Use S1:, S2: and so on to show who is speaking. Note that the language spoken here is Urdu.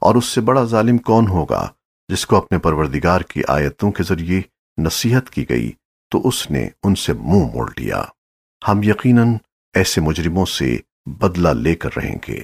S1: اور اس سے بڑا ظالم کون ہوگا جس کو اپنے پروردگار کی آیتوں کے ذریعے نصیحت کی گئی تو اس نے ان سے منہ موڑ لیا۔ ہم یقیناً ایسے مجرموں سے بدلہ لے کر رہیں گے۔